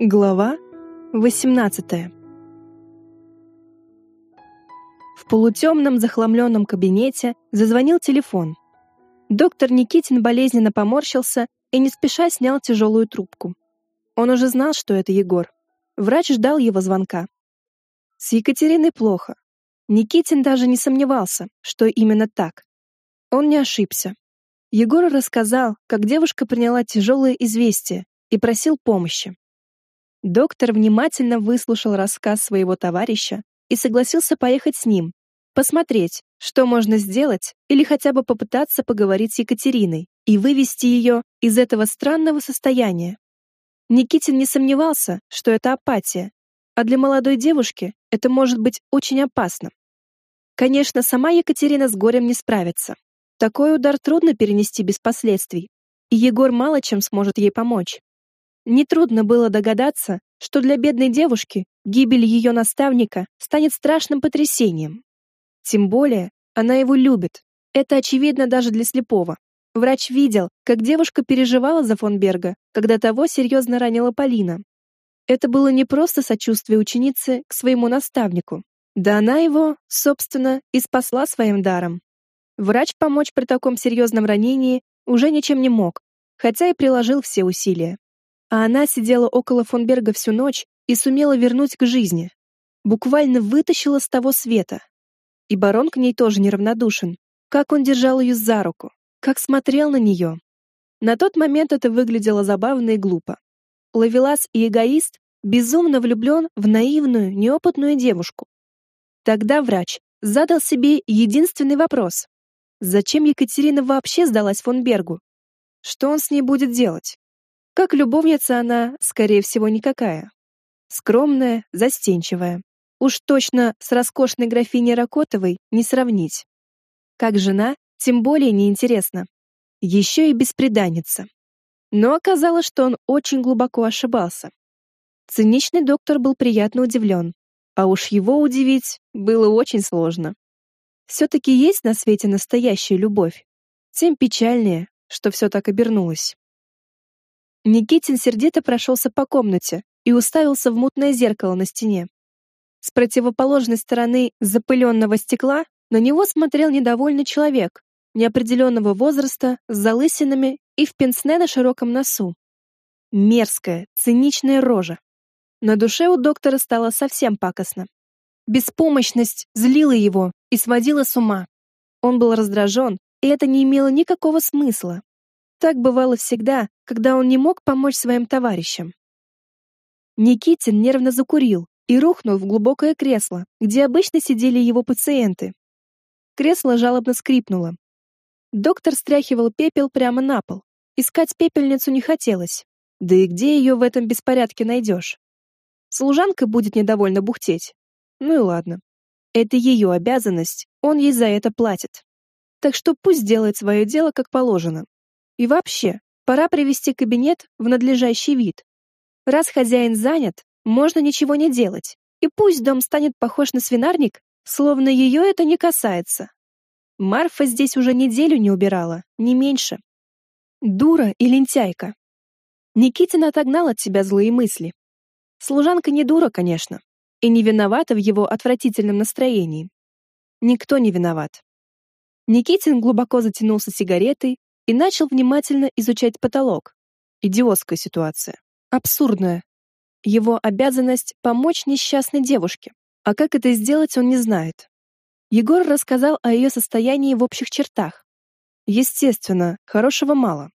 Глава 18 В полутемном захламленном кабинете зазвонил телефон. Доктор Никитин болезненно поморщился и не спеша снял тяжелую трубку. Он уже знал, что это Егор. Врач ждал его звонка. С Екатериной плохо. Никитин даже не сомневался, что именно так. Он не ошибся. Егор рассказал, как девушка приняла тяжелое известие и просил помощи. Доктор внимательно выслушал рассказ своего товарища и согласился поехать с ним, посмотреть, что можно сделать или хотя бы попытаться поговорить с Екатериной и вывести ее из этого странного состояния. Никитин не сомневался, что это апатия, а для молодой девушки это может быть очень опасно. Конечно, сама Екатерина с горем не справится. Такой удар трудно перенести без последствий, и Егор мало чем сможет ей помочь. Нетрудно было догадаться, что для бедной девушки гибель ее наставника станет страшным потрясением. Тем более, она его любит. Это очевидно даже для слепого. Врач видел, как девушка переживала за фон Берга, когда того серьезно ранила Полина. Это было не просто сочувствие ученицы к своему наставнику. Да она его, собственно, и спасла своим даром. Врач помочь при таком серьезном ранении уже ничем не мог, хотя и приложил все усилия. А она сидела около фон Берга всю ночь и сумела вернуть к жизни. Буквально вытащила с того света. И барон к ней тоже неравнодушен. Как он держал ее за руку, как смотрел на нее. На тот момент это выглядело забавно и глупо. Лавелас и эгоист безумно влюблен в наивную, неопытную девушку. Тогда врач задал себе единственный вопрос. Зачем Екатерина вообще сдалась фон Бергу? Что он с ней будет делать? Как любовница она, скорее всего, никакая. Скромная, застенчивая. Уж точно с роскошной графиней Ракотовой не сравнить. Как жена, тем более неинтересно. Еще и бесприданница. Но оказалось, что он очень глубоко ошибался. Циничный доктор был приятно удивлен, а уж его удивить было очень сложно. Все-таки есть на свете настоящая любовь. Тем печальнее, что все так обернулось. Никитин сердито прошелся по комнате и уставился в мутное зеркало на стене. С противоположной стороны запыленного стекла на него смотрел недовольный человек неопределенного возраста с залысинами и в пенсне на широком носу. Мерзкая, циничная рожа. На душе у доктора стало совсем пакостно. Беспомощность злила его и сводила с ума. Он был раздражен, и это не имело никакого смысла. Так бывало всегда, когда он не мог помочь своим товарищам. Никитин нервно закурил и рухнул в глубокое кресло, где обычно сидели его пациенты. Кресло жалобно скрипнуло. Доктор стряхивал пепел прямо на пол. Искать пепельницу не хотелось. Да и где ее в этом беспорядке найдешь? Служанка будет недовольно бухтеть. Ну и ладно. Это ее обязанность, он ей за это платит. Так что пусть делает свое дело как положено. И вообще, пора привести кабинет в надлежащий вид. Раз хозяин занят, можно ничего не делать. И пусть дом станет похож на свинарник, словно ее это не касается. Марфа здесь уже неделю не убирала, не меньше. Дура и лентяйка. Никитин отогнал от себя злые мысли. Служанка не дура, конечно и не виновата в его отвратительном настроении. Никто не виноват. Никитин глубоко затянулся сигаретой и начал внимательно изучать потолок. Идиотская ситуация. Абсурдная. Его обязанность помочь несчастной девушке, а как это сделать, он не знает. Егор рассказал о ее состоянии в общих чертах. Естественно, хорошего мало.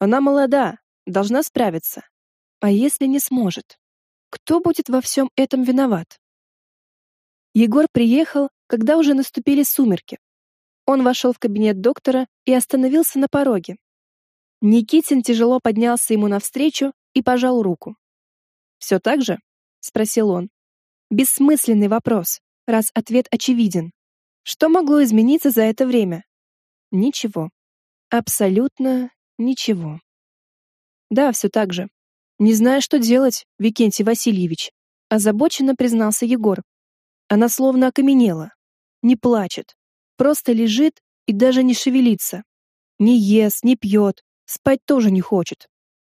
Она молода, должна справиться. А если не сможет? Кто будет во всем этом виноват? Егор приехал, когда уже наступили сумерки. Он вошел в кабинет доктора и остановился на пороге. Никитин тяжело поднялся ему навстречу и пожал руку. «Все так же?» — спросил он. Бессмысленный вопрос, раз ответ очевиден. Что могло измениться за это время? Ничего. Абсолютно ничего. Да, все так же. Не знаю, что делать, Викентий Васильевич, озабоченно признался Егор. Она словно окаменела, не плачет, просто лежит и даже не шевелится. Не ест, не пьет, спать тоже не хочет.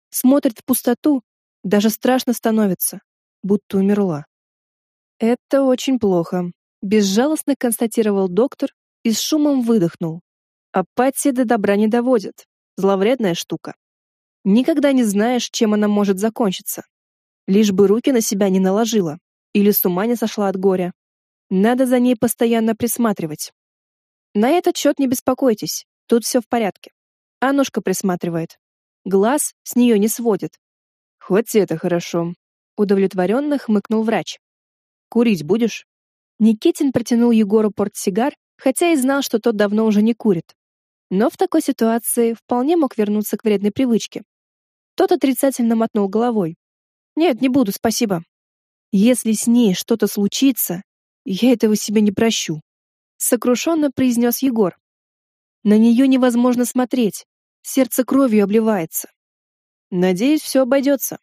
Смотрит в пустоту, Даже страшно становится, будто умерла. Это очень плохо, безжалостно констатировал доктор и с шумом выдохнул. Апатия до добра не доводит. Зловредная штука. Никогда не знаешь, чем она может закончиться. Лишь бы руки на себя не наложила или с ума не сошла от горя. Надо за ней постоянно присматривать. На этот счет не беспокойтесь, тут все в порядке. Аннушка присматривает. Глаз с нее не сводит. Хоть это хорошо. Удовлетворенно хмыкнул врач. Курить будешь? Никитин протянул Егору портсигар, хотя и знал, что тот давно уже не курит. Но в такой ситуации вполне мог вернуться к вредной привычке. Тот отрицательно мотнул головой. «Нет, не буду, спасибо. Если с ней что-то случится, я этого себе не прощу», — сокрушенно произнес Егор. «На нее невозможно смотреть, сердце кровью обливается. Надеюсь, все обойдется.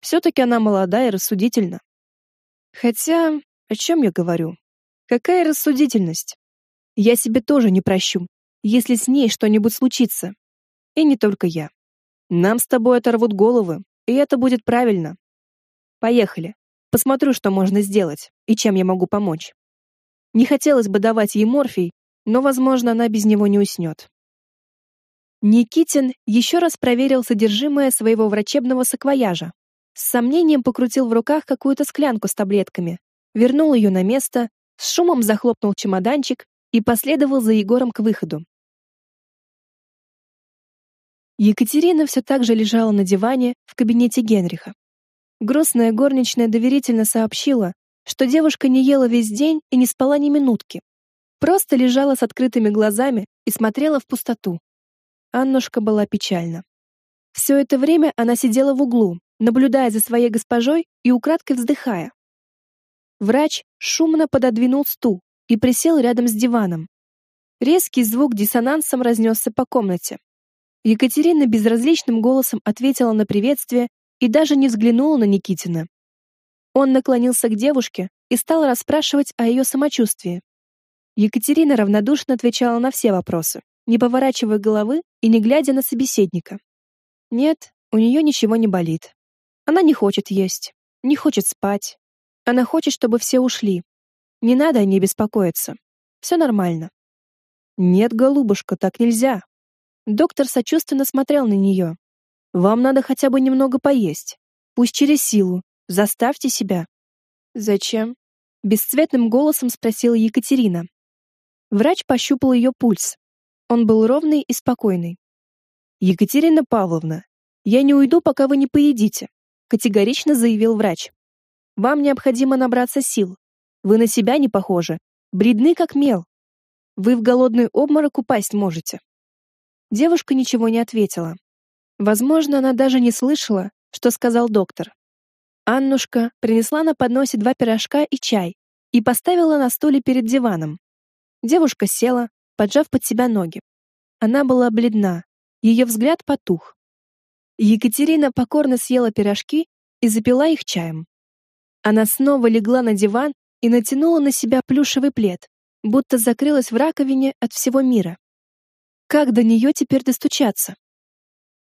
Все-таки она молода и рассудительна. Хотя, о чем я говорю? Какая рассудительность? Я себе тоже не прощу, если с ней что-нибудь случится. И не только я. Нам с тобой оторвут головы, и это будет правильно. Поехали. Посмотрю, что можно сделать и чем я могу помочь. Не хотелось бы давать ей морфий, но, возможно, она без него не уснет. Никитин еще раз проверил содержимое своего врачебного саквояжа. С сомнением покрутил в руках какую-то склянку с таблетками, вернул ее на место, с шумом захлопнул чемоданчик и последовал за Егором к выходу. Екатерина все так же лежала на диване в кабинете Генриха. Грустная горничная доверительно сообщила, что девушка не ела весь день и не спала ни минутки. Просто лежала с открытыми глазами и смотрела в пустоту. Аннушка была печальна. Все это время она сидела в углу, наблюдая за своей госпожой и украдкой вздыхая. Врач шумно пододвинул стул и присел рядом с диваном. Резкий звук диссонансом разнесся по комнате. Екатерина безразличным голосом ответила на приветствие и даже не взглянула на Никитина. Он наклонился к девушке и стал расспрашивать о ее самочувствии. Екатерина равнодушно отвечала на все вопросы, не поворачивая головы и не глядя на собеседника. Нет, у нее ничего не болит. Она не хочет есть, не хочет спать. Она хочет, чтобы все ушли. Не надо о ней беспокоиться. Все нормально. Нет, голубушка, так нельзя. Доктор сочувственно смотрел на нее. Вам надо хотя бы немного поесть. Пусть через силу. Заставьте себя. Зачем? Бесцветным голосом спросила Екатерина. Врач пощупал ее пульс. Он был ровный и спокойный. Екатерина Павловна, я не уйду, пока вы не поедите, категорично заявил врач. Вам необходимо набраться сил. Вы на себя не похожи, бледны как мел. Вы в голодный обморок упасть можете. Девушка ничего не ответила. Возможно, она даже не слышала, что сказал доктор. Аннушка принесла на подносе два пирожка и чай и поставила на стуле перед диваном. Девушка села, поджав под себя ноги. Она была бледна, ее взгляд потух. Екатерина покорно съела пирожки и запила их чаем. Она снова легла на диван и натянула на себя плюшевый плед, будто закрылась в раковине от всего мира. Как до нее теперь достучаться?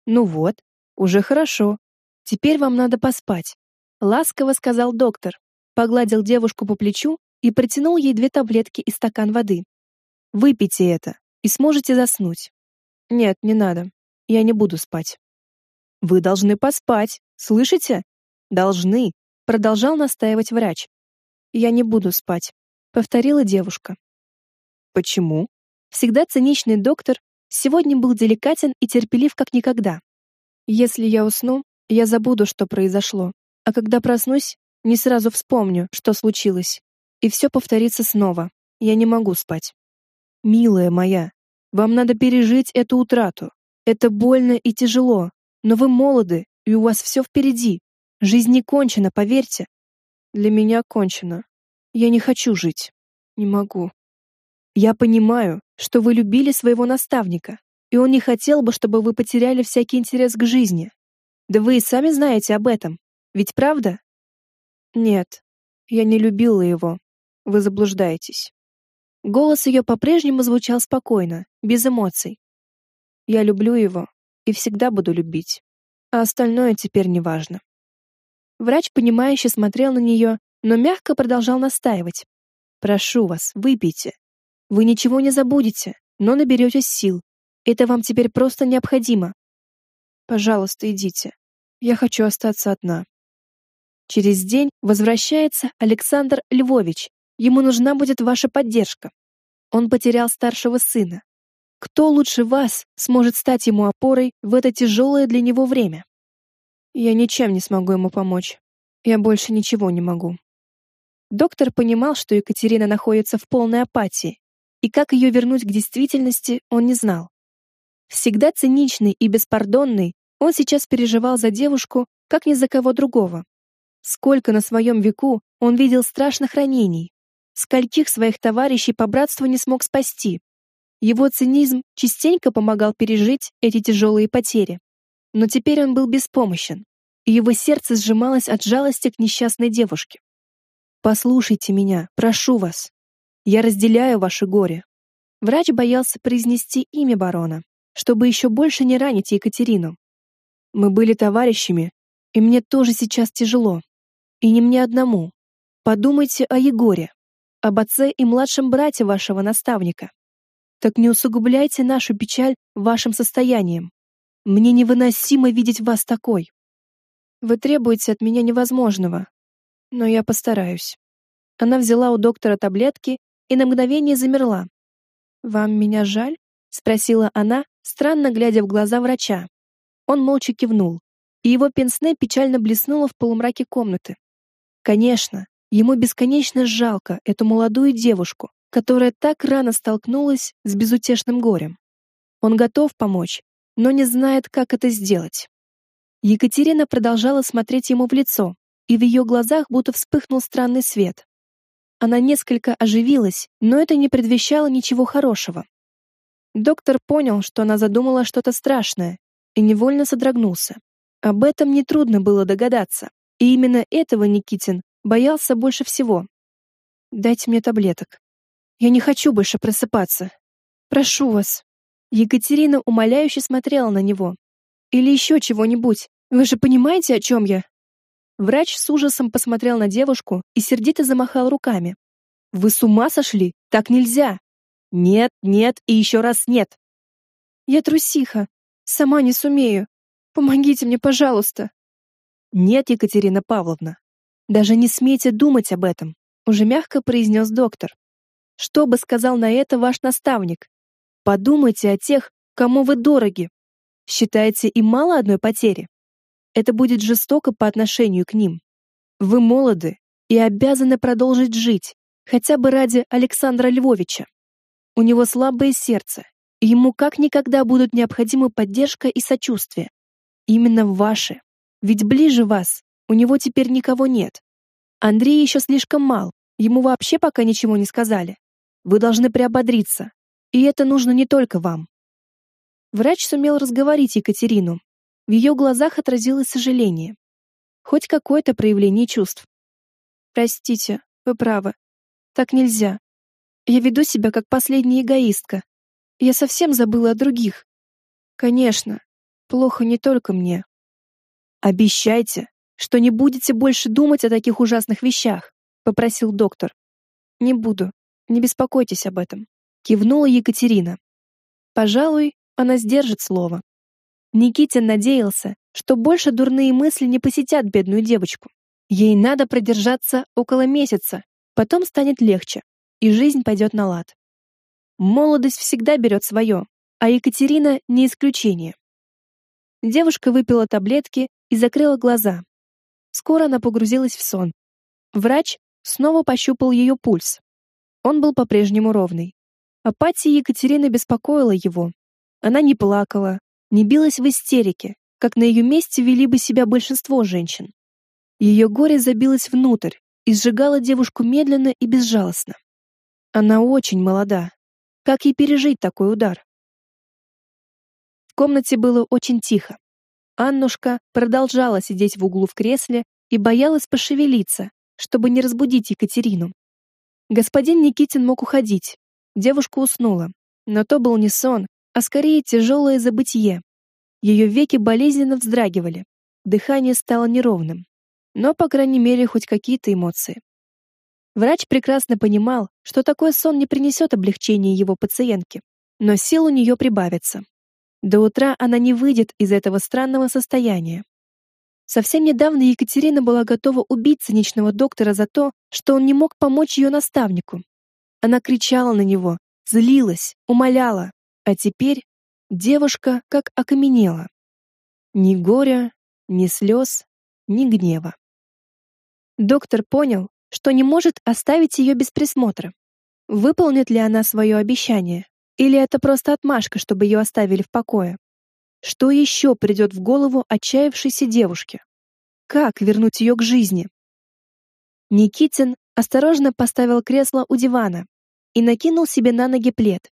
Ну вот, уже хорошо. Теперь вам надо поспать, ласково сказал доктор, погладил девушку по плечу и протянул ей две таблетки и стакан воды. Выпейте это и сможете заснуть. Нет, не надо. Я не буду спать. Вы должны поспать, слышите? Должны, продолжал настаивать врач. Я не буду спать, повторила девушка. Почему? Всегда циничный доктор сегодня был деликатен и терпелив как никогда. Если я усну, я забуду, что произошло, а когда проснусь, не сразу вспомню, что случилось, и все повторится снова. Я не могу спать. Милая моя, вам надо пережить эту утрату. Это больно и тяжело, но вы молоды, и у вас все впереди. Жизнь не кончена, поверьте. Для меня кончена. Я не хочу жить. Не могу. Я понимаю, что вы любили своего наставника, и он не хотел бы, чтобы вы потеряли всякий интерес к жизни. Да вы и сами знаете об этом. Ведь правда? Нет, я не любила его. Вы заблуждаетесь. Голос ее по-прежнему звучал спокойно, без эмоций. Я люблю его и всегда буду любить. А остальное теперь не важно. Врач, понимающе смотрел на нее, но мягко продолжал настаивать. «Прошу вас, выпейте. Вы ничего не забудете, но наберетесь сил. Это вам теперь просто необходимо. Пожалуйста, идите. Я хочу остаться одна». Через день возвращается Александр Львович. Ему нужна будет ваша поддержка. Он потерял старшего сына. Кто лучше вас сможет стать ему опорой в это тяжелое для него время? Я ничем не смогу ему помочь. Я больше ничего не могу. Доктор понимал, что Екатерина находится в полной апатии, и как ее вернуть к действительности, он не знал. Всегда циничный и беспардонный, он сейчас переживал за девушку, как ни за кого другого. Сколько на своем веку он видел страшных ранений, скольких своих товарищей по братству не смог спасти. Его цинизм частенько помогал пережить эти тяжелые потери. Но теперь он был беспомощен, и его сердце сжималось от жалости к несчастной девушке. «Послушайте меня, прошу вас. Я разделяю ваше горе». Врач боялся произнести имя барона, чтобы еще больше не ранить Екатерину. «Мы были товарищами, и мне тоже сейчас тяжело. И не мне одному. Подумайте о Егоре, об отце и младшем брате вашего наставника. Так не усугубляйте нашу печаль вашим состоянием. Мне невыносимо видеть вас такой. Вы требуете от меня невозможного, но я постараюсь. Она взяла у доктора таблетки и на мгновение замерла. Вам меня жаль? спросила она, странно глядя в глаза врача. Он молча кивнул, и его пенсне печально блеснуло в полумраке комнаты. Конечно, ему бесконечно жалко эту молодую девушку, которая так рано столкнулась с безутешным горем. Он готов помочь, но не знает, как это сделать. Екатерина продолжала смотреть ему в лицо, и в ее глазах будто вспыхнул странный свет. Она несколько оживилась, но это не предвещало ничего хорошего. Доктор понял, что она задумала что-то страшное, и невольно содрогнулся. Об этом нетрудно было догадаться. И именно этого Никитин боялся больше всего. «Дайте мне таблеток. Я не хочу больше просыпаться. Прошу вас». Екатерина умоляюще смотрела на него. «Или еще чего-нибудь. Вы же понимаете, о чем я?» Врач с ужасом посмотрел на девушку и сердито замахал руками. «Вы с ума сошли? Так нельзя!» «Нет, нет и еще раз нет!» «Я трусиха. Сама не сумею. Помогите мне, пожалуйста!» «Нет, Екатерина Павловна, даже не смейте думать об этом», уже мягко произнес доктор. «Что бы сказал на это ваш наставник? Подумайте о тех, кому вы дороги. Считаете им мало одной потери? Это будет жестоко по отношению к ним. Вы молоды и обязаны продолжить жить, хотя бы ради Александра Львовича. У него слабое сердце, и ему как никогда будут необходимы поддержка и сочувствие. Именно ваши. Ведь ближе вас у него теперь никого нет. Андрей еще слишком мал, ему вообще пока ничего не сказали. Вы должны приободриться, и это нужно не только вам. Врач сумел разговорить Екатерину. В ее глазах отразилось сожаление. Хоть какое-то проявление чувств. Простите, вы правы. Так нельзя. Я веду себя как последняя эгоистка. Я совсем забыла о других. Конечно, плохо не только мне. Обещайте, что не будете больше думать о таких ужасных вещах, попросил доктор. Не буду. Не беспокойтесь об этом, кивнула Екатерина. Пожалуй, она сдержит слово. Никитин надеялся, что больше дурные мысли не посетят бедную девочку. Ей надо продержаться около месяца, потом станет легче, и жизнь пойдет на лад. Молодость всегда берет свое, а Екатерина не исключение. Девушка выпила таблетки и закрыла глаза. Скоро она погрузилась в сон. Врач снова пощупал ее пульс. Он был по-прежнему ровный. Апатия Екатерины беспокоила его. Она не плакала, не билась в истерике, как на ее месте вели бы себя большинство женщин. Ее горе забилось внутрь и сжигало девушку медленно и безжалостно. Она очень молода. Как ей пережить такой удар? В комнате было очень тихо. Аннушка продолжала сидеть в углу в кресле и боялась пошевелиться, чтобы не разбудить Екатерину. Господин Никитин мог уходить. Девушка уснула, но то был не сон, а скорее тяжелое забытье. Ее веки болезненно вздрагивали, дыхание стало неровным. но, по крайней мере, хоть какие-то эмоции. Врач прекрасно понимал, что такой сон не принесет облегчения его пациентке, но сил у нее прибавится. До утра она не выйдет из этого странного состояния. Совсем недавно Екатерина была готова убить циничного доктора за то, что он не мог помочь ее наставнику. Она кричала на него, злилась, умоляла, а теперь девушка как окаменела. Ни горя, ни слез, ни гнева. Доктор понял, что не может оставить ее без присмотра. Выполнит ли она свое обещание? Или это просто отмашка, чтобы ее оставили в покое? Что еще придет в голову отчаявшейся девушке? Как вернуть ее к жизни? Никитин осторожно поставил кресло у дивана и накинул себе на ноги плед.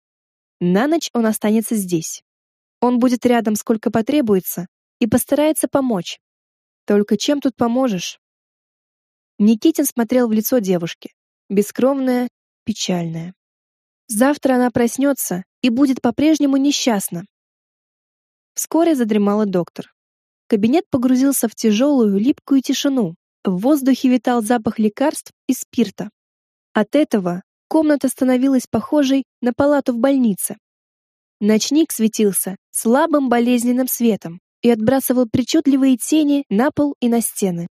На ночь он останется здесь. Он будет рядом сколько потребуется и постарается помочь. Только чем тут поможешь? Никитин смотрел в лицо девушки, бескромное, печальное. Завтра она проснется и будет по-прежнему несчастна. Вскоре задремала доктор. Кабинет погрузился в тяжелую, липкую тишину. В воздухе витал запах лекарств и спирта. От этого комната становилась похожей на палату в больнице. Ночник светился слабым болезненным светом и отбрасывал причудливые тени на пол и на стены.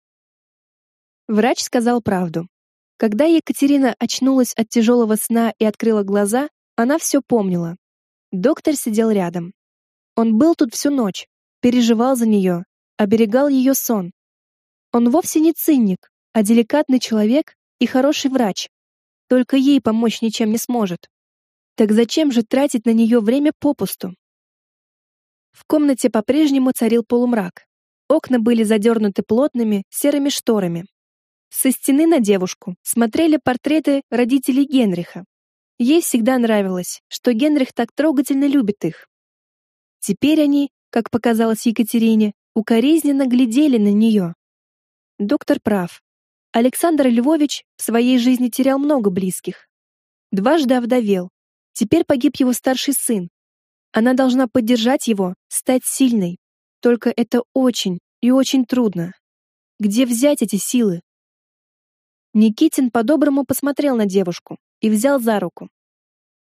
Врач сказал правду. Когда Екатерина очнулась от тяжелого сна и открыла глаза, она все помнила. Доктор сидел рядом. Он был тут всю ночь, переживал за нее, оберегал ее сон. Он вовсе не циник, а деликатный человек и хороший врач. Только ей помочь ничем не сможет. Так зачем же тратить на нее время попусту? В комнате по-прежнему царил полумрак. Окна были задернуты плотными серыми шторами. Со стены на девушку смотрели портреты родителей Генриха. Ей всегда нравилось, что Генрих так трогательно любит их. Теперь они, как показалось Екатерине, укоризненно глядели на нее. Доктор прав. Александр Львович в своей жизни терял много близких. Дважды овдовел. Теперь погиб его старший сын. Она должна поддержать его, стать сильной. Только это очень и очень трудно. Где взять эти силы? Никитин по-доброму посмотрел на девушку и взял за руку.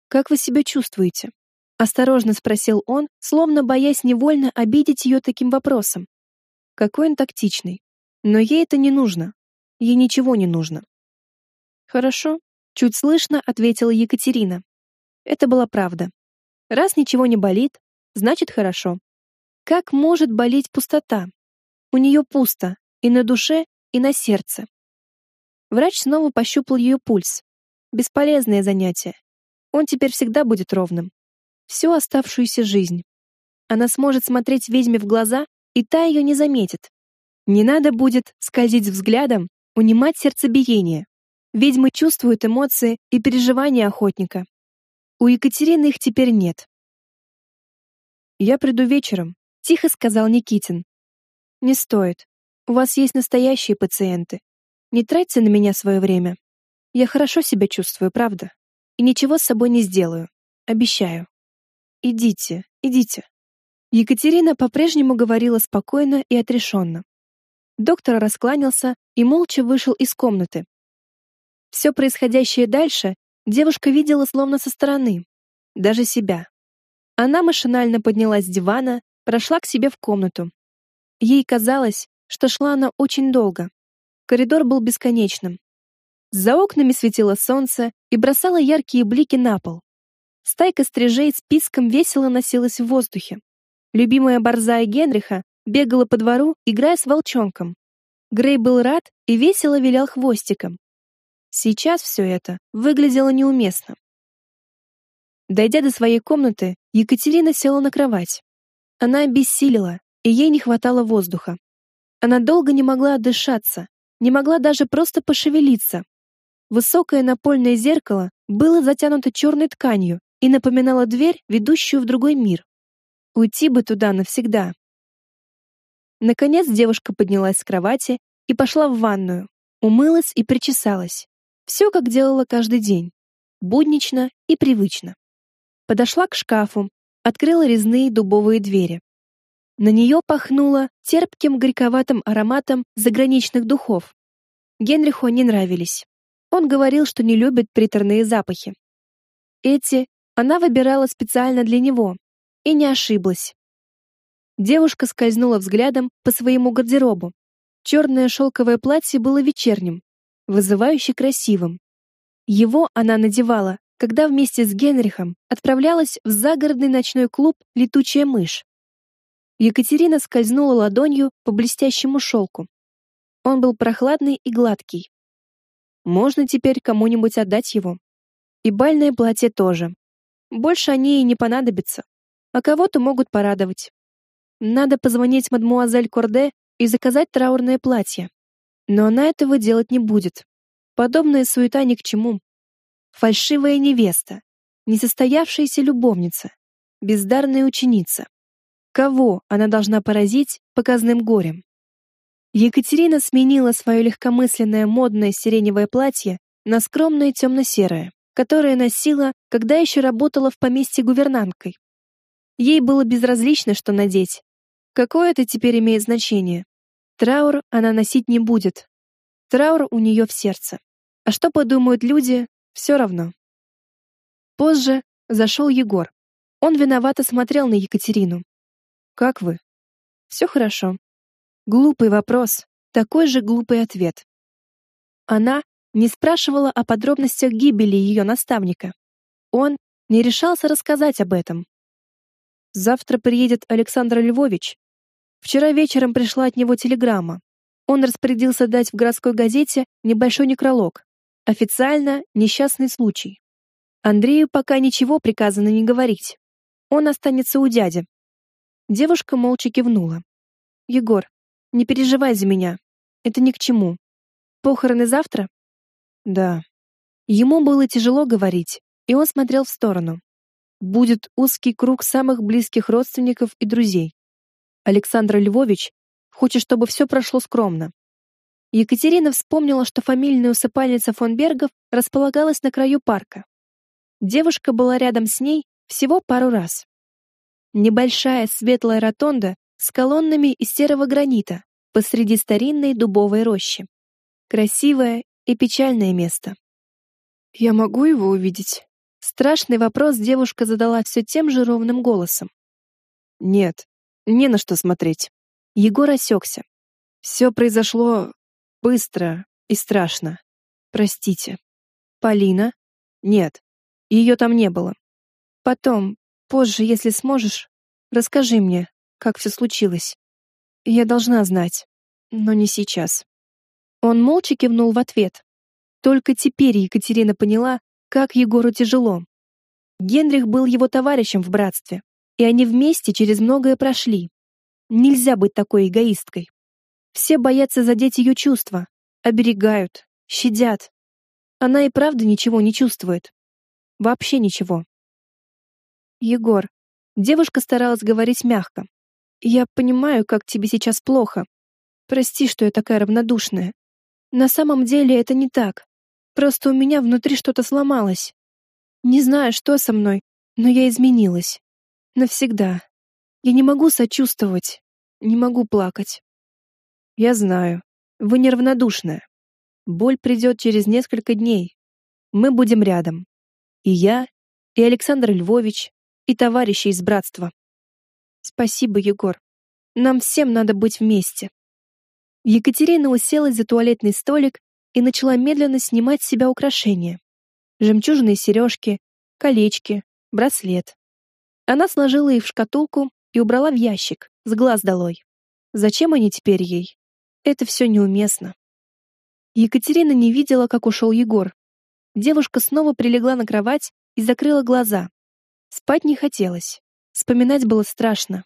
«Как вы себя чувствуете?» — осторожно спросил он, словно боясь невольно обидеть ее таким вопросом. Какой он тактичный. Но ей это не нужно. Ей ничего не нужно. «Хорошо», — чуть слышно ответила Екатерина. Это была правда. Раз ничего не болит, значит хорошо. Как может болеть пустота? У нее пусто и на душе, и на сердце. Врач снова пощупал ее пульс. Бесполезное занятие. Он теперь всегда будет ровным. Всю оставшуюся жизнь. Она сможет смотреть ведьме в глаза, и та ее не заметит. Не надо будет скользить взглядом, унимать сердцебиение. Ведьмы чувствуют эмоции и переживания охотника. У Екатерины их теперь нет. «Я приду вечером», — тихо сказал Никитин. «Не стоит. У вас есть настоящие пациенты. Не тратьте на меня свое время. Я хорошо себя чувствую, правда? И ничего с собой не сделаю. Обещаю. Идите, идите. Екатерина по-прежнему говорила спокойно и отрешенно. Доктор раскланялся и молча вышел из комнаты. Все происходящее дальше девушка видела словно со стороны, даже себя. Она машинально поднялась с дивана, прошла к себе в комнату. Ей казалось, что шла она очень долго, Коридор был бесконечным. За окнами светило солнце и бросало яркие блики на пол. Стайка стрижей с писком весело носилась в воздухе. Любимая борзая Генриха бегала по двору, играя с волчонком. Грей был рад и весело вилял хвостиком. Сейчас все это выглядело неуместно. Дойдя до своей комнаты, Екатерина села на кровать. Она обессилила, и ей не хватало воздуха. Она долго не могла отдышаться, не могла даже просто пошевелиться. Высокое напольное зеркало было затянуто черной тканью и напоминало дверь, ведущую в другой мир. Уйти бы туда навсегда. Наконец девушка поднялась с кровати и пошла в ванную, умылась и причесалась. Все, как делала каждый день. Буднично и привычно. Подошла к шкафу, открыла резные дубовые двери. На нее пахнуло терпким горьковатым ароматом заграничных духов. Генриху они нравились. Он говорил, что не любит приторные запахи. Эти она выбирала специально для него и не ошиблась. Девушка скользнула взглядом по своему гардеробу. Черное шелковое платье было вечерним, вызывающе красивым. Его она надевала, когда вместе с Генрихом отправлялась в загородный ночной клуб «Летучая мышь». Екатерина скользнула ладонью по блестящему шелку. Он был прохладный и гладкий. Можно теперь кому-нибудь отдать его. И бальное платье тоже. Больше они ей не понадобятся. А кого-то могут порадовать. Надо позвонить мадмуазель Корде и заказать траурное платье. Но она этого делать не будет. Подобная суета ни к чему. Фальшивая невеста, несостоявшаяся любовница, бездарная ученица. Кого она должна поразить показным горем? Екатерина сменила свое легкомысленное модное сиреневое платье на скромное темно-серое, которое носила, когда еще работала в поместье гувернанткой. Ей было безразлично, что надеть. Какое это теперь имеет значение? Траур она носить не будет. Траур у нее в сердце. А что подумают люди, все равно. Позже зашел Егор. Он виновато смотрел на Екатерину. Как вы? Все хорошо. Глупый вопрос, такой же глупый ответ. Она не спрашивала о подробностях гибели ее наставника. Он не решался рассказать об этом. Завтра приедет Александр Львович. Вчера вечером пришла от него телеграмма. Он распорядился дать в городской газете небольшой некролог. Официально несчастный случай. Андрею пока ничего приказано не говорить. Он останется у дяди. Девушка молча кивнула. Егор, не переживай за меня. Это ни к чему. Похороны завтра? Да. Ему было тяжело говорить, и он смотрел в сторону. Будет узкий круг самых близких родственников и друзей. Александр Львович хочет, чтобы все прошло скромно. Екатерина вспомнила, что фамильная усыпальница фон Бергов располагалась на краю парка. Девушка была рядом с ней всего пару раз. Небольшая светлая ротонда с колоннами из серого гранита посреди старинной дубовой рощи. Красивое и печальное место. «Я могу его увидеть?» Страшный вопрос девушка задала все тем же ровным голосом. «Нет, не на что смотреть». Егор осекся. «Все произошло быстро и страшно. Простите». «Полина?» «Нет, ее там не было. Потом, Позже, если сможешь, расскажи мне, как все случилось. Я должна знать, но не сейчас. Он молча кивнул в ответ. Только теперь Екатерина поняла, как Егору тяжело. Генрих был его товарищем в братстве, и они вместе через многое прошли. Нельзя быть такой эгоисткой. Все боятся задеть ее чувства, оберегают, щадят. Она и правда ничего не чувствует. Вообще ничего. Егор. Девушка старалась говорить мягко. Я понимаю, как тебе сейчас плохо. Прости, что я такая равнодушная. На самом деле это не так. Просто у меня внутри что-то сломалось. Не знаю, что со мной, но я изменилась. Навсегда. Я не могу сочувствовать, не могу плакать. Я знаю. Вы неравнодушная. Боль придет через несколько дней. Мы будем рядом. И я, и Александр Львович, и товарищи из братства. Спасибо, Егор. Нам всем надо быть вместе. Екатерина уселась за туалетный столик и начала медленно снимать с себя украшения. Жемчужные сережки, колечки, браслет. Она сложила их в шкатулку и убрала в ящик, с глаз долой. Зачем они теперь ей? Это все неуместно. Екатерина не видела, как ушел Егор. Девушка снова прилегла на кровать и закрыла глаза. Спать не хотелось. Вспоминать было страшно.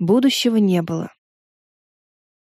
Будущего не было.